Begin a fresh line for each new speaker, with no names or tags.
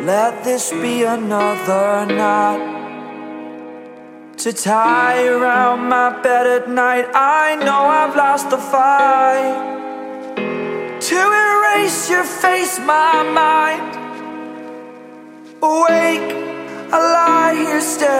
Let this be another knot to tie around my bed at night. I know I've lost the fight to erase your face, my mind. Awake, I lie here staring